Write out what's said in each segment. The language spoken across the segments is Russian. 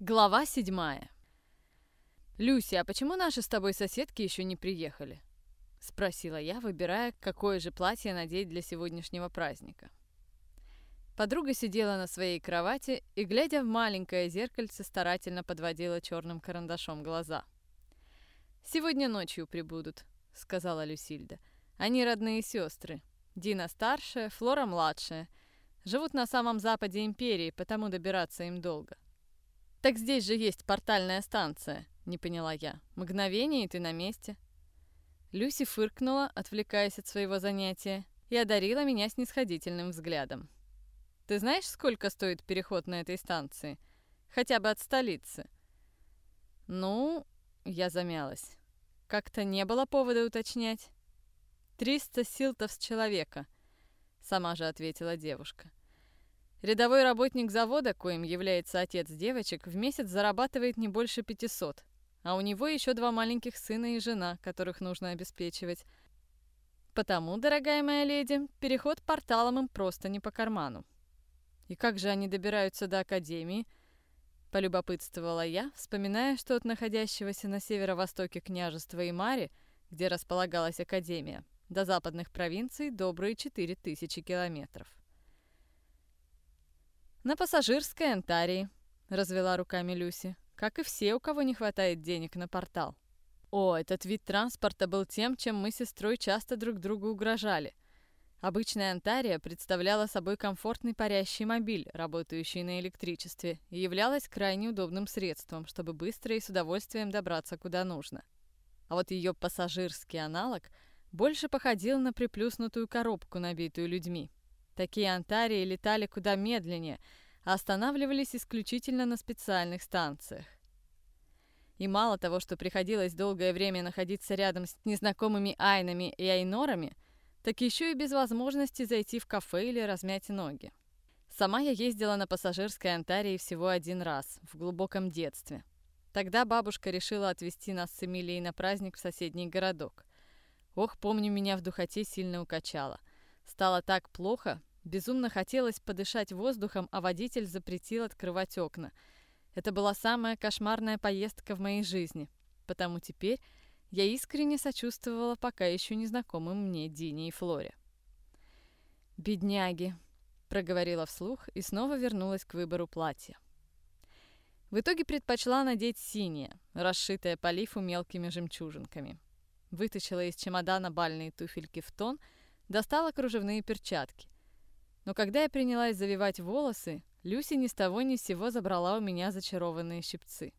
Глава седьмая. «Люси, а почему наши с тобой соседки еще не приехали?» — спросила я, выбирая, какое же платье надеть для сегодняшнего праздника. Подруга сидела на своей кровати и, глядя в маленькое зеркальце, старательно подводила черным карандашом глаза. «Сегодня ночью прибудут», — сказала Люсильда. «Они родные сестры. Дина старшая, Флора младшая. Живут на самом западе империи, потому добираться им долго. «Так здесь же есть портальная станция», — не поняла я. «Мгновение, и ты на месте». Люси фыркнула, отвлекаясь от своего занятия, и одарила меня снисходительным взглядом. «Ты знаешь, сколько стоит переход на этой станции? Хотя бы от столицы?» «Ну...» — я замялась. «Как-то не было повода уточнять». «Триста силтов с человека», — сама же ответила девушка. Рядовой работник завода, коим является отец девочек, в месяц зарабатывает не больше 500, а у него еще два маленьких сына и жена, которых нужно обеспечивать. Потому, дорогая моя леди, переход порталом им просто не по карману. И как же они добираются до Академии? Полюбопытствовала я, вспоминая, что от находящегося на северо-востоке княжества Имари, где располагалась Академия, до западных провинций добрые 4000 километров. «На пассажирской Антарии», — развела руками Люси, «как и все, у кого не хватает денег на портал». О, этот вид транспорта был тем, чем мы с сестрой часто друг другу угрожали. Обычная Антария представляла собой комфортный парящий мобиль, работающий на электричестве, и являлась крайне удобным средством, чтобы быстро и с удовольствием добраться куда нужно. А вот ее пассажирский аналог больше походил на приплюснутую коробку, набитую людьми. Такие антарии летали куда медленнее, а останавливались исключительно на специальных станциях. И мало того, что приходилось долгое время находиться рядом с незнакомыми айнами и айнорами, так еще и без возможности зайти в кафе или размять ноги. Сама я ездила на пассажирской Антарии всего один раз, в глубоком детстве. Тогда бабушка решила отвезти нас с Эмилией на праздник в соседний городок. Ох, помню, меня в духоте сильно укачало. Стало так плохо, безумно хотелось подышать воздухом, а водитель запретил открывать окна. Это была самая кошмарная поездка в моей жизни, потому теперь я искренне сочувствовала пока еще незнакомым мне Дине и Флоре. «Бедняги», — проговорила вслух и снова вернулась к выбору платья. В итоге предпочла надеть синее, расшитое по лифу мелкими жемчужинками. Вытащила из чемодана бальные туфельки в тон — достала кружевные перчатки. Но когда я принялась завивать волосы, Люси ни с того ни с сего забрала у меня зачарованные щипцы.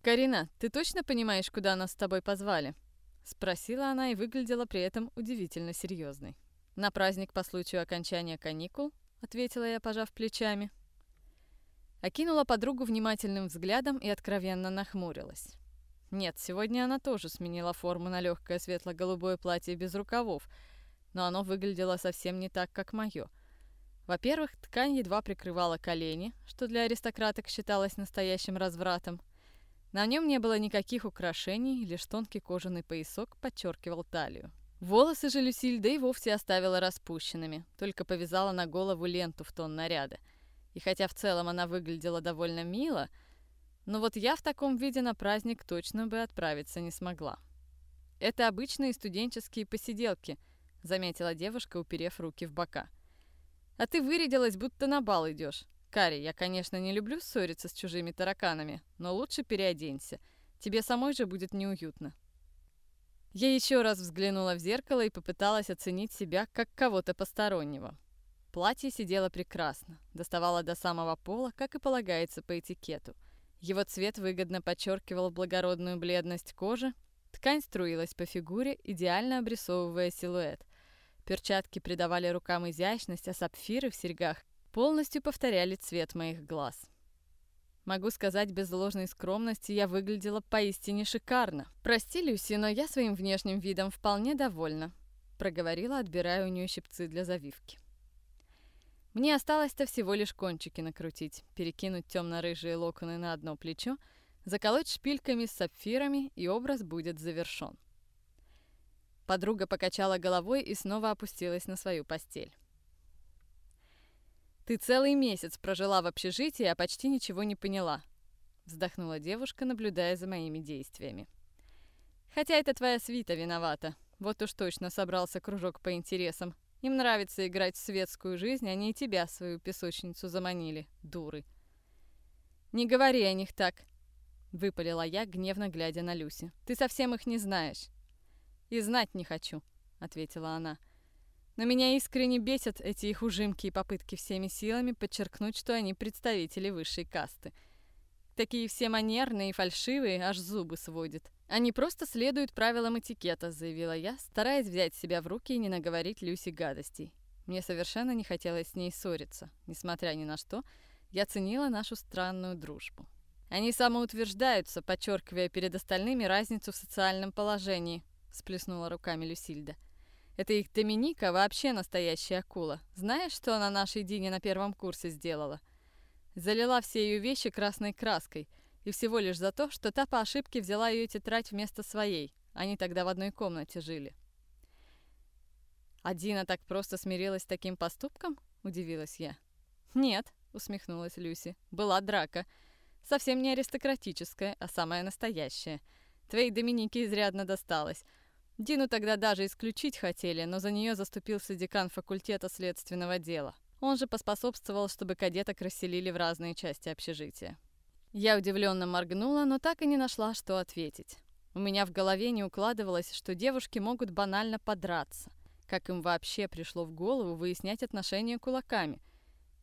«Карина, ты точно понимаешь, куда нас с тобой позвали?» Спросила она и выглядела при этом удивительно серьезной. «На праздник по случаю окончания каникул», — ответила я, пожав плечами. Окинула подругу внимательным взглядом и откровенно нахмурилась. Нет, сегодня она тоже сменила форму на легкое светло-голубое платье без рукавов — но оно выглядело совсем не так, как мое. Во-первых, ткань едва прикрывала колени, что для аристократок считалось настоящим развратом. На нем не было никаких украшений, лишь тонкий кожаный поясок подчеркивал талию. Волосы же Люсильда и вовсе оставила распущенными, только повязала на голову ленту в тон наряда. И хотя в целом она выглядела довольно мило, но вот я в таком виде на праздник точно бы отправиться не смогла. Это обычные студенческие посиделки – заметила девушка, уперев руки в бока. «А ты вырядилась, будто на бал идешь. Кари, я, конечно, не люблю ссориться с чужими тараканами, но лучше переоденься. Тебе самой же будет неуютно». Я еще раз взглянула в зеркало и попыталась оценить себя как кого-то постороннего. Платье сидело прекрасно, доставало до самого пола, как и полагается по этикету. Его цвет выгодно подчеркивал благородную бледность кожи, ткань струилась по фигуре, идеально обрисовывая силуэт. Перчатки придавали рукам изящность, а сапфиры в серьгах полностью повторяли цвет моих глаз. Могу сказать без ложной скромности, я выглядела поистине шикарно. Прости, Люси, но я своим внешним видом вполне довольна, проговорила, отбирая у нее щипцы для завивки. Мне осталось-то всего лишь кончики накрутить, перекинуть темно-рыжие локоны на одно плечо, заколоть шпильками с сапфирами, и образ будет завершен. Подруга покачала головой и снова опустилась на свою постель. «Ты целый месяц прожила в общежитии, а почти ничего не поняла», вздохнула девушка, наблюдая за моими действиями. Хотя это твоя свита виновата. Вот уж точно собрался кружок по интересам. Им нравится играть в светскую жизнь, они и тебя, свою песочницу, заманили, дуры. Не говори о них так, выпалила я, гневно глядя на Люси. Ты совсем их не знаешь. И знать не хочу, ответила она. Но меня искренне бесят эти их ужимки и попытки всеми силами подчеркнуть, что они представители высшей касты. Такие все манерные и фальшивые, аж зубы сводят. Они просто следуют правилам этикета, заявила я, стараясь взять себя в руки и не наговорить Люси гадостей. Мне совершенно не хотелось с ней ссориться. Несмотря ни на что, я ценила нашу странную дружбу. Они самоутверждаются, подчеркивая перед остальными разницу в социальном положении, сплеснула руками Люсильда. Это их Доминика вообще настоящая акула. Знаешь, что она нашей Дине на первом курсе сделала? Залила все ее вещи красной краской – и всего лишь за то, что та по ошибке взяла ее тетрадь вместо своей. Они тогда в одной комнате жили. «А Дина так просто смирилась с таким поступком?» – удивилась я. «Нет», – усмехнулась Люси, – «была драка. Совсем не аристократическая, а самая настоящая. Твоей Доминике изрядно досталось. Дину тогда даже исключить хотели, но за нее заступился декан факультета следственного дела. Он же поспособствовал, чтобы кадеток расселили в разные части общежития. Я удивленно моргнула, но так и не нашла, что ответить. У меня в голове не укладывалось, что девушки могут банально подраться. Как им вообще пришло в голову выяснять отношения кулаками?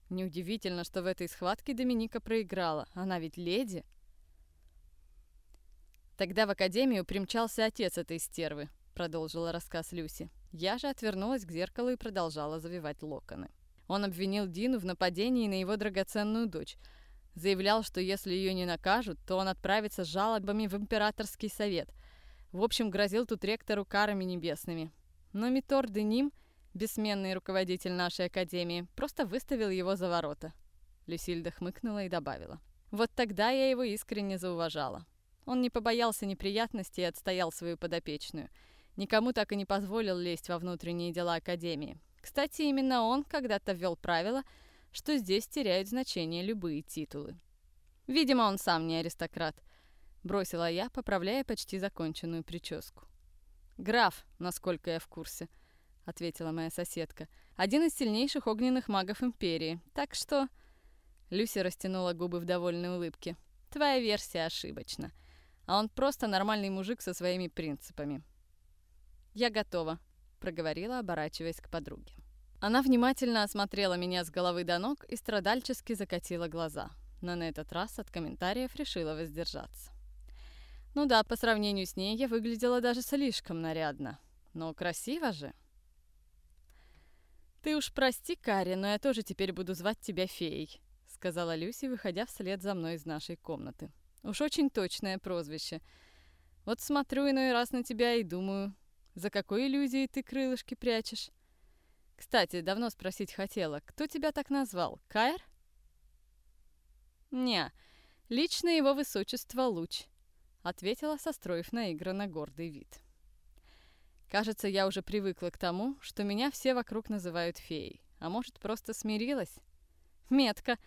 Неудивительно, что в этой схватке Доминика проиграла. Она ведь леди. Тогда в академию примчался отец этой стервы, продолжила рассказ Люси. Я же отвернулась к зеркалу и продолжала завивать локоны. Он обвинил Дину в нападении на его драгоценную дочь – Заявлял, что если ее не накажут, то он отправится с жалобами в императорский совет. В общем, грозил тут ректору карами небесными. Но Митор Деним, бессменный руководитель нашей академии, просто выставил его за ворота. Люсильда хмыкнула и добавила. Вот тогда я его искренне зауважала. Он не побоялся неприятностей и отстоял свою подопечную. Никому так и не позволил лезть во внутренние дела Академии. Кстати, именно он когда-то ввел правила, что здесь теряют значение любые титулы. Видимо, он сам не аристократ, бросила я, поправляя почти законченную прическу. Граф, насколько я в курсе, ответила моя соседка. Один из сильнейших огненных магов империи. Так что Люси растянула губы в довольной улыбке. Твоя версия ошибочна. А он просто нормальный мужик со своими принципами. Я готова, проговорила, оборачиваясь к подруге. Она внимательно осмотрела меня с головы до ног и страдальчески закатила глаза. Но на этот раз от комментариев решила воздержаться. Ну да, по сравнению с ней я выглядела даже слишком нарядно. Но красиво же. «Ты уж прости, Карри, но я тоже теперь буду звать тебя феей», сказала Люси, выходя вслед за мной из нашей комнаты. «Уж очень точное прозвище. Вот смотрю иной раз на тебя и думаю, за какой иллюзией ты крылышки прячешь?» Кстати, давно спросить хотела, кто тебя так назвал? Кайр? Не, лично его высочество Луч, ответила, состроив наигранно гордый вид. Кажется, я уже привыкла к тому, что меня все вокруг называют феей. А может, просто смирилась? Метка,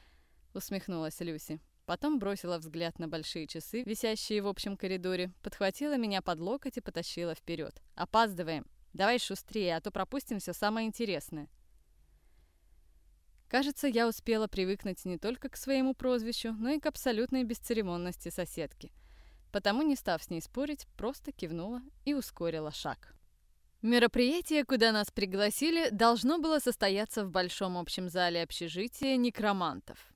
усмехнулась Люси. Потом бросила взгляд на большие часы, висящие в общем коридоре, подхватила меня под локоть и потащила вперед. «Опаздываем!» Давай шустрее, а то пропустим все самое интересное. Кажется, я успела привыкнуть не только к своему прозвищу, но и к абсолютной бесцеремонности соседки. Потому, не став с ней спорить, просто кивнула и ускорила шаг. Мероприятие, куда нас пригласили, должно было состояться в большом общем зале общежития некромантов.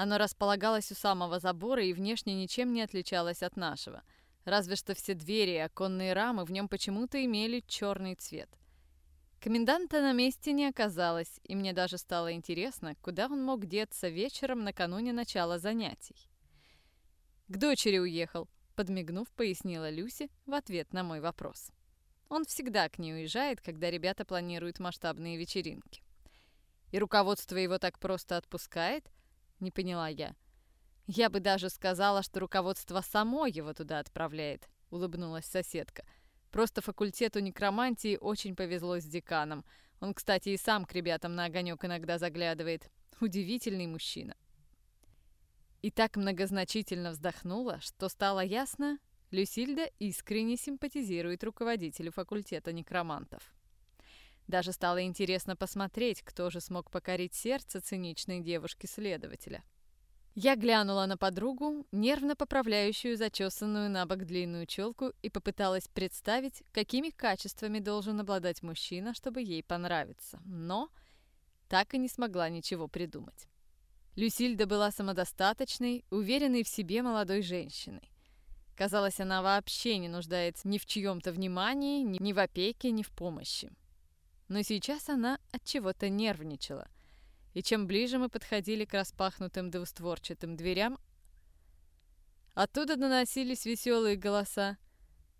Оно располагалось у самого забора и внешне ничем не отличалось от нашего – Разве что все двери и оконные рамы в нем почему-то имели черный цвет. Коменданта на месте не оказалось, и мне даже стало интересно, куда он мог деться вечером накануне начала занятий. «К дочери уехал», — подмигнув, пояснила Люси в ответ на мой вопрос. Он всегда к ней уезжает, когда ребята планируют масштабные вечеринки. «И руководство его так просто отпускает?» — не поняла я. — «Я бы даже сказала, что руководство само его туда отправляет», — улыбнулась соседка. «Просто факультету некромантии очень повезло с деканом. Он, кстати, и сам к ребятам на огонек иногда заглядывает. Удивительный мужчина». и так многозначительно вздохнула, что стало ясно, Люсильда искренне симпатизирует руководителю факультета некромантов. Даже стало интересно посмотреть, кто же смог покорить сердце циничной девушки-следователя. Я глянула на подругу, нервно поправляющую зачесанную на бок длинную челку, и попыталась представить, какими качествами должен обладать мужчина, чтобы ей понравиться. Но так и не смогла ничего придумать. Люсильда была самодостаточной, уверенной в себе молодой женщиной. Казалось, она вообще не нуждается ни в чьем-то внимании, ни в опеке, ни в помощи. Но сейчас она от чего-то нервничала. И чем ближе мы подходили к распахнутым двустворчатым дверям, оттуда доносились веселые голоса,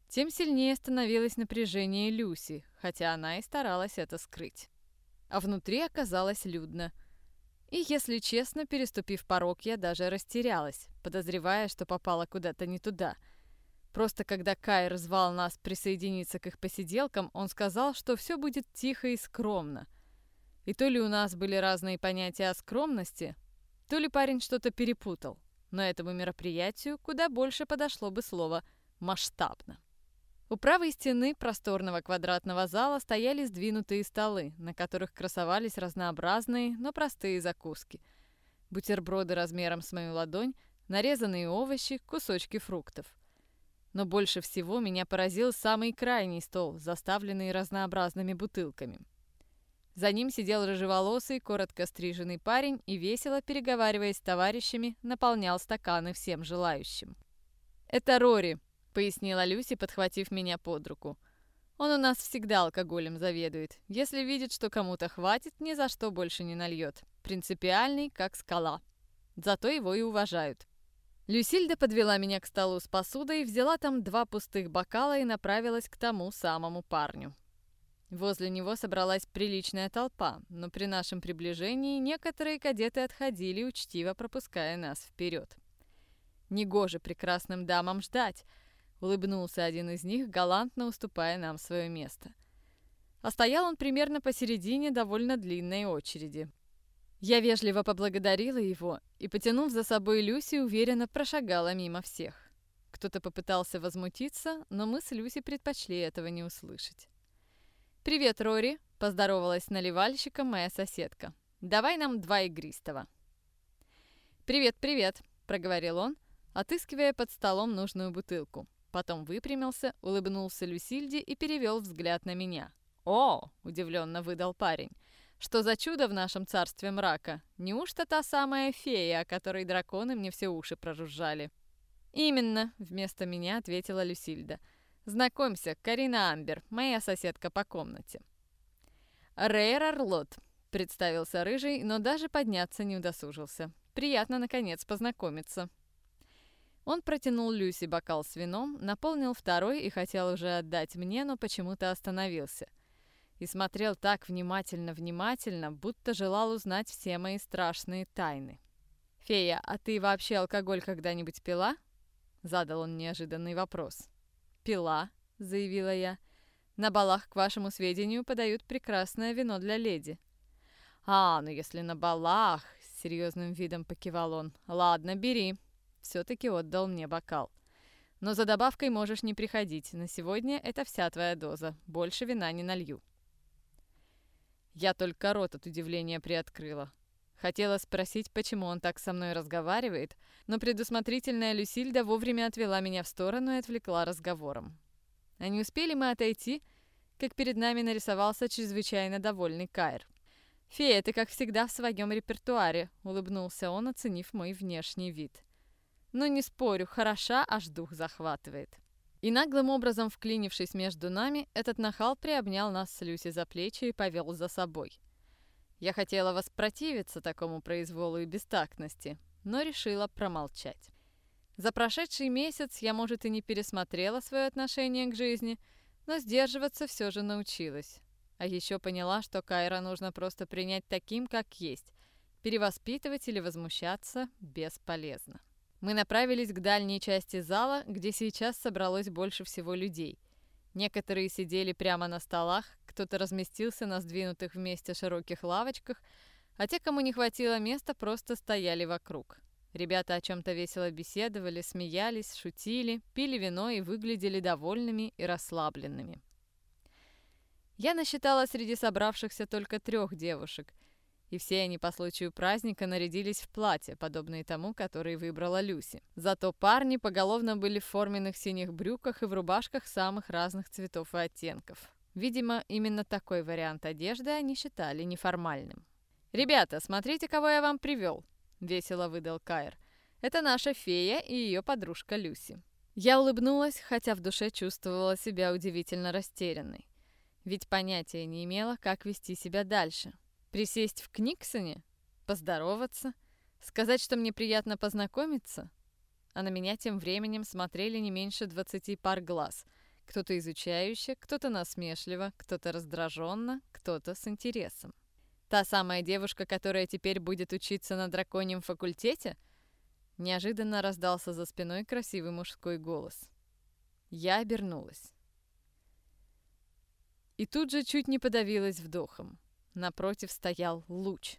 тем сильнее становилось напряжение Люси, хотя она и старалась это скрыть. А внутри оказалось людно. И, если честно, переступив порог, я даже растерялась, подозревая, что попала куда-то не туда — Просто когда Кай звал нас присоединиться к их посиделкам, он сказал, что все будет тихо и скромно. И то ли у нас были разные понятия о скромности, то ли парень что-то перепутал. Но этому мероприятию куда больше подошло бы слово «масштабно». У правой стены просторного квадратного зала стояли сдвинутые столы, на которых красовались разнообразные, но простые закуски. Бутерброды размером с мою ладонь, нарезанные овощи, кусочки фруктов. Но больше всего меня поразил самый крайний стол, заставленный разнообразными бутылками. За ним сидел рыжеволосый, коротко стриженный парень и, весело переговариваясь с товарищами, наполнял стаканы всем желающим. «Это Рори», — пояснила Люси, подхватив меня под руку. «Он у нас всегда алкоголем заведует. Если видит, что кому-то хватит, ни за что больше не нальет. Принципиальный, как скала. Зато его и уважают». Люсильда подвела меня к столу с посудой, взяла там два пустых бокала и направилась к тому самому парню. Возле него собралась приличная толпа, но при нашем приближении некоторые кадеты отходили, учтиво пропуская нас вперед. «Негоже прекрасным дамам ждать!» — улыбнулся один из них, галантно уступая нам свое место. А стоял он примерно посередине довольно длинной очереди. Я вежливо поблагодарила его и, потянув за собой Люси, уверенно прошагала мимо всех. Кто-то попытался возмутиться, но мы с Люси предпочли этого не услышать. «Привет, Рори!» – поздоровалась с наливальщиком моя соседка. «Давай нам два игристого». «Привет, привет!» – проговорил он, отыскивая под столом нужную бутылку. Потом выпрямился, улыбнулся Люсильде и перевел взгляд на меня. «О!» – удивленно выдал парень – что за чудо в нашем царстве мрака? Неужто та самая фея, о которой драконы мне все уши прожужжали? «Именно», — вместо меня ответила Люсильда. «Знакомься, Карина Амбер, моя соседка по комнате». «Рейр Орлот», — представился Рыжий, но даже подняться не удосужился. «Приятно, наконец, познакомиться». Он протянул Люси бокал с вином, наполнил второй и хотел уже отдать мне, но почему-то остановился и смотрел так внимательно-внимательно, будто желал узнать все мои страшные тайны. «Фея, а ты вообще алкоголь когда-нибудь пила?» — задал он неожиданный вопрос. «Пила», — заявила я. «На балах, к вашему сведению, подают прекрасное вино для леди». «А, ну если на балах», — с серьезным видом покивал он. «Ладно, бери». Все-таки отдал мне бокал. «Но за добавкой можешь не приходить. На сегодня это вся твоя доза. Больше вина не налью». Я только рот от удивления приоткрыла. Хотела спросить, почему он так со мной разговаривает, но предусмотрительная Люсильда вовремя отвела меня в сторону и отвлекла разговором. А не успели мы отойти, как перед нами нарисовался чрезвычайно довольный Кайр. «Фея, ты, как всегда, в своем репертуаре», — улыбнулся он, оценив мой внешний вид. «Ну, не спорю, хороша, аж дух захватывает». И наглым образом вклинившись между нами, этот нахал приобнял нас с Люси за плечи и повел за собой. Я хотела воспротивиться такому произволу и бестактности, но решила промолчать. За прошедший месяц я, может, и не пересмотрела свое отношение к жизни, но сдерживаться все же научилась. А еще поняла, что Кайра нужно просто принять таким, как есть. Перевоспитывать или возмущаться бесполезно. Мы направились к дальней части зала, где сейчас собралось больше всего людей. Некоторые сидели прямо на столах, кто-то разместился на сдвинутых вместе широких лавочках, а те, кому не хватило места, просто стояли вокруг. Ребята о чем-то весело беседовали, смеялись, шутили, пили вино и выглядели довольными и расслабленными. Я насчитала среди собравшихся только трех девушек, и все они по случаю праздника нарядились в платье, подобные тому, который выбрала Люси. Зато парни поголовно были в форменных синих брюках и в рубашках самых разных цветов и оттенков. Видимо, именно такой вариант одежды они считали неформальным. «Ребята, смотрите, кого я вам привел!» — весело выдал Кайр. «Это наша фея и ее подружка Люси». Я улыбнулась, хотя в душе чувствовала себя удивительно растерянной. Ведь понятия не имела, как вести себя дальше. Присесть в Книксоне? Поздороваться? Сказать, что мне приятно познакомиться? А на меня тем временем смотрели не меньше двадцати пар глаз. Кто-то изучающе, кто-то насмешливо, кто-то раздраженно, кто-то с интересом. Та самая девушка, которая теперь будет учиться на драконьем факультете? Неожиданно раздался за спиной красивый мужской голос. Я обернулась. И тут же чуть не подавилась вдохом. Напротив стоял луч.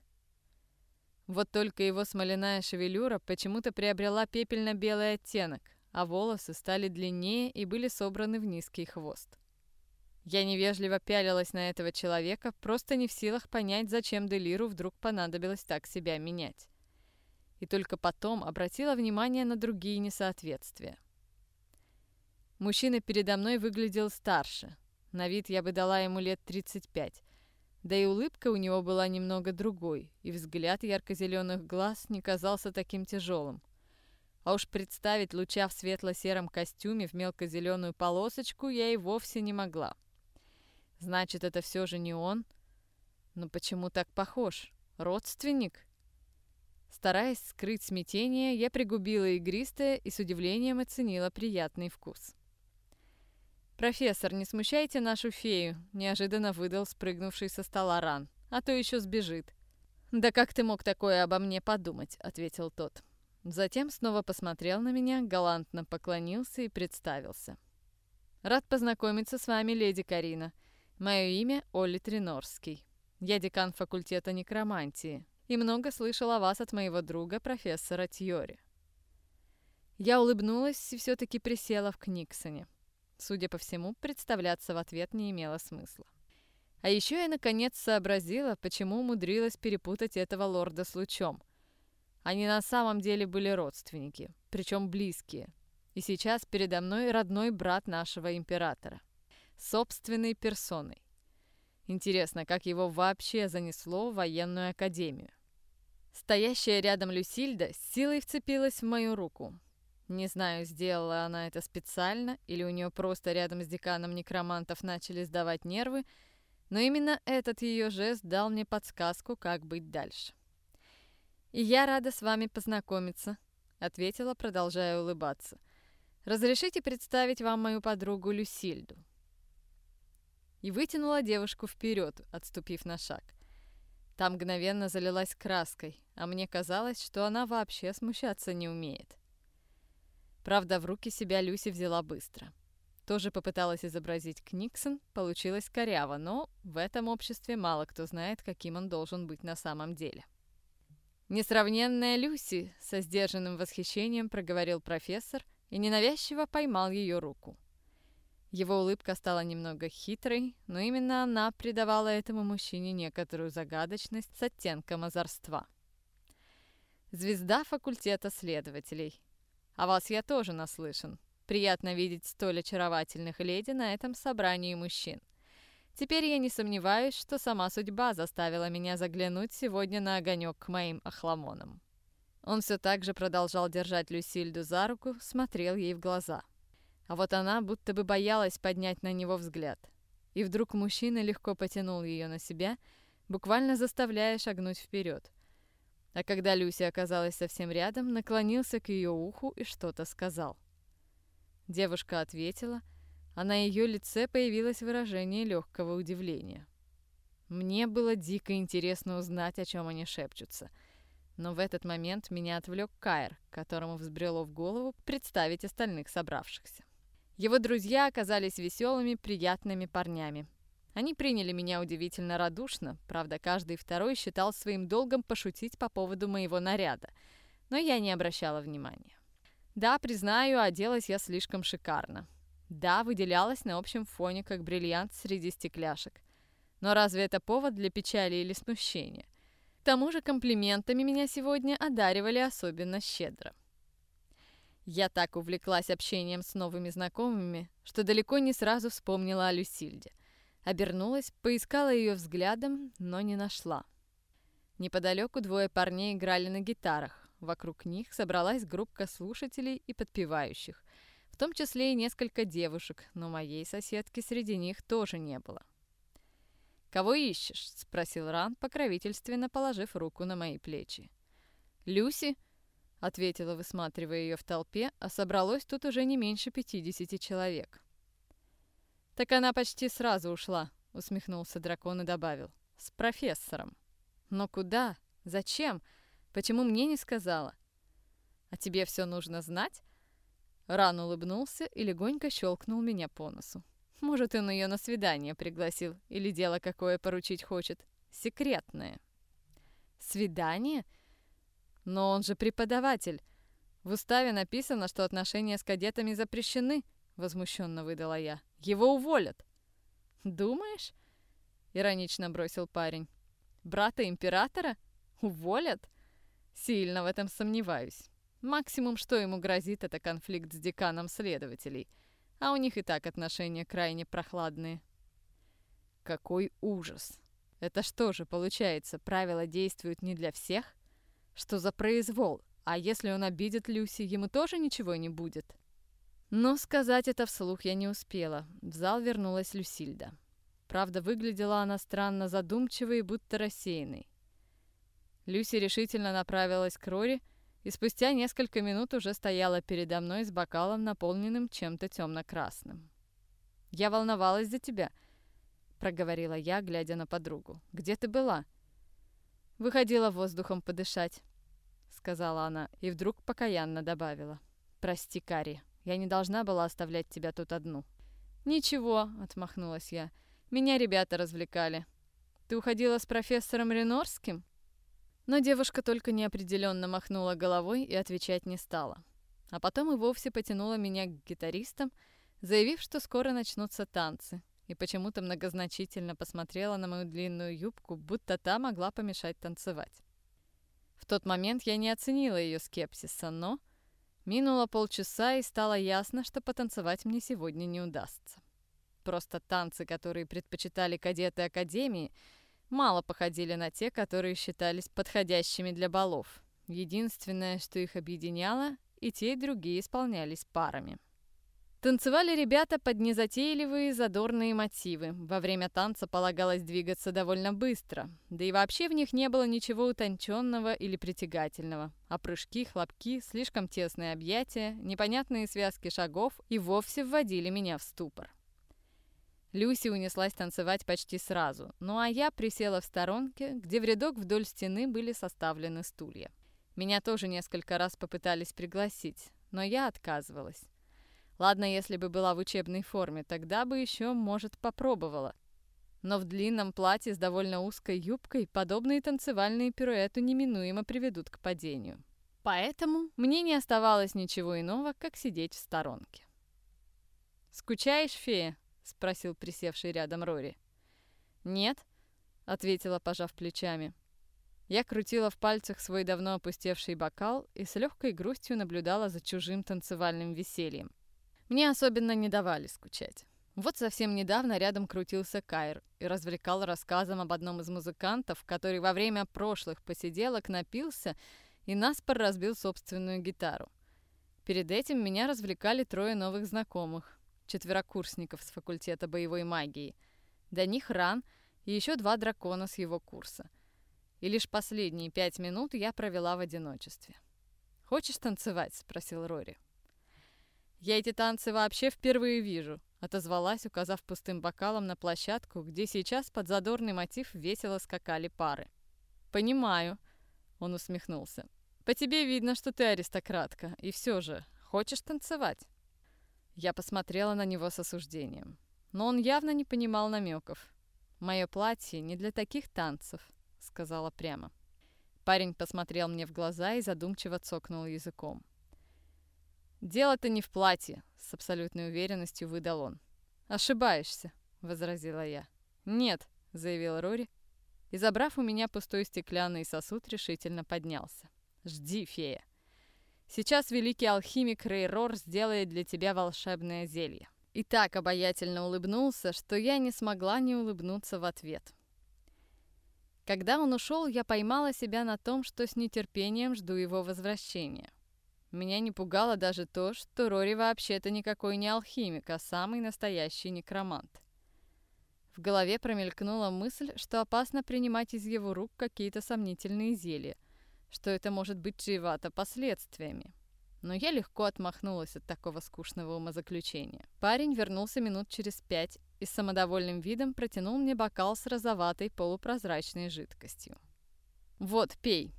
Вот только его смоляная шевелюра почему-то приобрела пепельно-белый оттенок, а волосы стали длиннее и были собраны в низкий хвост. Я невежливо пялилась на этого человека, просто не в силах понять, зачем Делиру вдруг понадобилось так себя менять. И только потом обратила внимание на другие несоответствия. Мужчина передо мной выглядел старше. На вид я бы дала ему лет 35. Да и улыбка у него была немного другой, и взгляд ярко-зеленых глаз не казался таким тяжелым. А уж представить луча в светло-сером костюме в мелко-зеленую полосочку я и вовсе не могла. Значит, это все же не он? Но почему так похож? Родственник? Стараясь скрыть смятение, я пригубила игристое и с удивлением оценила приятный вкус. «Профессор, не смущайте нашу фею», — неожиданно выдал спрыгнувший со стола ран. «А то еще сбежит». «Да как ты мог такое обо мне подумать?» — ответил тот. Затем снова посмотрел на меня, галантно поклонился и представился. «Рад познакомиться с вами, леди Карина. Мое имя Олли Тринорский. Я декан факультета некромантии и много слышал о вас от моего друга, профессора Тьори. Я улыбнулась и все-таки присела в Книксоне. Судя по всему, представляться в ответ не имело смысла. А еще я наконец сообразила, почему умудрилась перепутать этого лорда с лучом. Они на самом деле были родственники, причем близкие. И сейчас передо мной родной брат нашего императора собственной персоной. Интересно, как его вообще занесло в военную академию. Стоящая рядом Люсильда с силой вцепилась в мою руку. Не знаю, сделала она это специально или у нее просто рядом с деканом некромантов начали сдавать нервы, но именно этот ее жест дал мне подсказку, как быть дальше. «И я рада с вами познакомиться», — ответила, продолжая улыбаться. «Разрешите представить вам мою подругу Люсильду и вытянула девушку вперед, отступив на шаг. Та мгновенно залилась краской, а мне казалось, что она вообще смущаться не умеет. Правда, в руки себя Люси взяла быстро. Тоже попыталась изобразить Книксон, получилось коряво, но в этом обществе мало кто знает, каким он должен быть на самом деле. «Несравненная Люси!» — со сдержанным восхищением проговорил профессор и ненавязчиво поймал ее руку. Его улыбка стала немного хитрой, но именно она придавала этому мужчине некоторую загадочность с оттенком озорства. Звезда факультета следователей. О вас я тоже наслышан. Приятно видеть столь очаровательных леди на этом собрании мужчин. Теперь я не сомневаюсь, что сама судьба заставила меня заглянуть сегодня на огонек к моим охламонам. Он все так же продолжал держать Люсильду за руку, смотрел ей в глаза – а вот она будто бы боялась поднять на него взгляд. И вдруг мужчина легко потянул ее на себя, буквально заставляя шагнуть вперед. А когда Люси оказалась совсем рядом, наклонился к ее уху и что-то сказал. Девушка ответила, а на ее лице появилось выражение легкого удивления. Мне было дико интересно узнать, о чем они шепчутся. Но в этот момент меня отвлек Кайр, которому взбрело в голову представить остальных собравшихся. Его друзья оказались веселыми, приятными парнями. Они приняли меня удивительно радушно, правда, каждый второй считал своим долгом пошутить по поводу моего наряда. но я не обращала внимания. Да, признаю, оделась я слишком шикарно. Да, выделялась на общем фоне, как бриллиант среди стекляшек. Но разве это повод для печали или смущения? К тому же комплиментами меня сегодня одаривали особенно щедро. Я так увлеклась общением с новыми знакомыми, что далеко не сразу вспомнила о Люсильде. Обернулась, поискала ее взглядом, но не нашла. Неподалеку двое парней играли на гитарах. Вокруг них собралась группа слушателей и подпевающих, в том числе и несколько девушек, но моей соседки среди них тоже не было. «Кого ищешь?» — спросил Ран, покровительственно положив руку на мои плечи. «Люси?» — ответила, высматривая ее в толпе, а собралось тут уже не меньше пятидесяти человек. «Так она почти сразу ушла», — усмехнулся дракон и добавил. «С профессором». «Но куда? Зачем? Почему мне не сказала?» «А тебе все нужно знать?» Ран улыбнулся и легонько щелкнул меня по носу. Может, он ее на свидание пригласил или дело какое поручить хочет. Секретное. Свидание? Но он же преподаватель. В уставе написано, что отношения с кадетами запрещены, возмущенно выдала я. Его уволят. Думаешь? Иронично бросил парень. Брата императора? Уволят? Сильно в этом сомневаюсь. Максимум, что ему грозит, это конфликт с деканом следователей – а у них и так отношения крайне прохладные. Какой ужас! Это что же, получается, правила действуют не для всех? Что за произвол? А если он обидит Люси, ему тоже ничего не будет? Но сказать это вслух я не успела. В зал вернулась Люсильда. Правда, выглядела она странно задумчивой и будто рассеянной. Люси решительно направилась к Рори, и спустя несколько минут уже стояла передо мной с бокалом, наполненным чем-то темно-красным. «Я волновалась за тебя», — проговорила я, глядя на подругу. «Где ты была?» «Выходила воздухом подышать», — сказала она, и вдруг покаянно добавила. «Прости, Кари, я не должна была оставлять тебя тут одну». «Ничего», — отмахнулась я, — «меня ребята развлекали». «Ты уходила с профессором Ренорским?» Но девушка только неопределенно махнула головой и отвечать не стала. А потом и вовсе потянула меня к гитаристам, заявив, что скоро начнутся танцы, и почему-то многозначительно посмотрела на мою длинную юбку, будто та могла помешать танцевать. В тот момент я не оценила ее скепсиса, но минуло полчаса и стало ясно, что потанцевать мне сегодня не удастся. Просто танцы, которые предпочитали кадеты Академии — мало походили на те, которые считались подходящими для балов. Единственное, что их объединяло, и те, и другие исполнялись парами. Танцевали ребята под незатейливые задорные мотивы. Во время танца полагалось двигаться довольно быстро. Да и вообще в них не было ничего утонченного или притягательного. А прыжки, хлопки, слишком тесные объятия, непонятные связки шагов и вовсе вводили меня в ступор. Люси унеслась танцевать почти сразу, ну а я присела в сторонке, где в рядок вдоль стены были составлены стулья. Меня тоже несколько раз попытались пригласить, но я отказывалась. Ладно, если бы была в учебной форме, тогда бы еще, может, попробовала. Но в длинном платье с довольно узкой юбкой подобные танцевальные пируэты неминуемо приведут к падению. Поэтому мне не оставалось ничего иного, как сидеть в сторонке. «Скучаешь, фея?» спросил присевший рядом Рори. «Нет», — ответила, пожав плечами. Я крутила в пальцах свой давно опустевший бокал и с легкой грустью наблюдала за чужим танцевальным весельем. Мне особенно не давали скучать. Вот совсем недавно рядом крутился Кайр и развлекал рассказом об одном из музыкантов, который во время прошлых посиделок напился и наспор разбил собственную гитару. Перед этим меня развлекали трое новых знакомых четверокурсников с факультета боевой магии. До них ран и еще два дракона с его курса. И лишь последние пять минут я провела в одиночестве. «Хочешь танцевать?» — спросил Рори. «Я эти танцы вообще впервые вижу», — отозвалась, указав пустым бокалом на площадку, где сейчас под задорный мотив весело скакали пары. «Понимаю», — он усмехнулся. «По тебе видно, что ты аристократка, и все же, хочешь танцевать?» Я посмотрела на него с осуждением. Но он явно не понимал намеков. «Мое платье не для таких танцев», — сказала прямо. Парень посмотрел мне в глаза и задумчиво цокнул языком. «Дело-то не в платье», — с абсолютной уверенностью выдал он. «Ошибаешься», — возразила я. «Нет», — заявил Рори, и, забрав у меня пустой стеклянный сосуд, решительно поднялся. «Жди, фея. Сейчас великий алхимик Рейрор сделает для тебя волшебное зелье». И так обаятельно улыбнулся, что я не смогла не улыбнуться в ответ. Когда он ушел, я поймала себя на том, что с нетерпением жду его возвращения. Меня не пугало даже то, что Рори вообще-то никакой не алхимик, а самый настоящий некромант. В голове промелькнула мысль, что опасно принимать из его рук какие-то сомнительные зелья, что это может быть чревато последствиями. Но я легко отмахнулась от такого скучного умозаключения. Парень вернулся минут через пять и с самодовольным видом протянул мне бокал с розоватой полупрозрачной жидкостью. «Вот, пей», —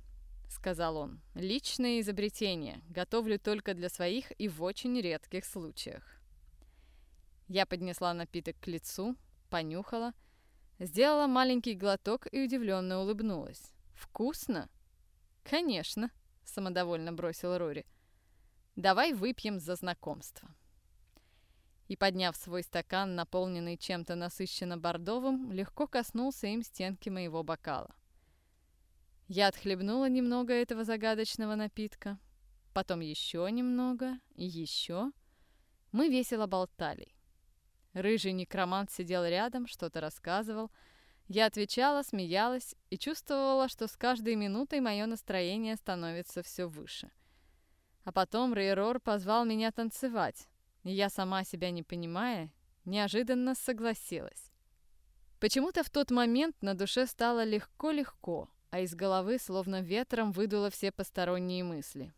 сказал он. «Личное изобретение. Готовлю только для своих и в очень редких случаях». Я поднесла напиток к лицу, понюхала, сделала маленький глоток и удивленно улыбнулась. «Вкусно?» «Конечно», — самодовольно бросил Рори. «Давай выпьем за знакомство» и, подняв свой стакан, наполненный чем-то насыщенно бордовым, легко коснулся им стенки моего бокала. Я отхлебнула немного этого загадочного напитка, потом еще немного еще. Мы весело болтали. Рыжий некромант сидел рядом, что-то рассказывал. Я отвечала, смеялась и чувствовала, что с каждой минутой мое настроение становится все выше. А потом Рейрор позвал меня танцевать, и я сама себя не понимая, неожиданно согласилась. Почему-то в тот момент на душе стало легко-легко, а из головы словно ветром выдуло все посторонние мысли.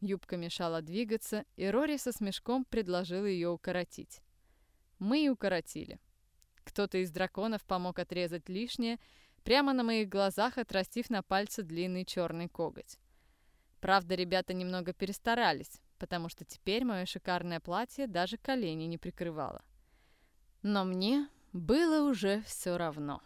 Юбка мешала двигаться, и Рори со смешком предложил ее укоротить. Мы и укоротили. Кто-то из драконов помог отрезать лишнее, прямо на моих глазах отрастив на пальце длинный черный коготь. Правда, ребята немного перестарались, потому что теперь мое шикарное платье даже колени не прикрывало. Но мне было уже все равно.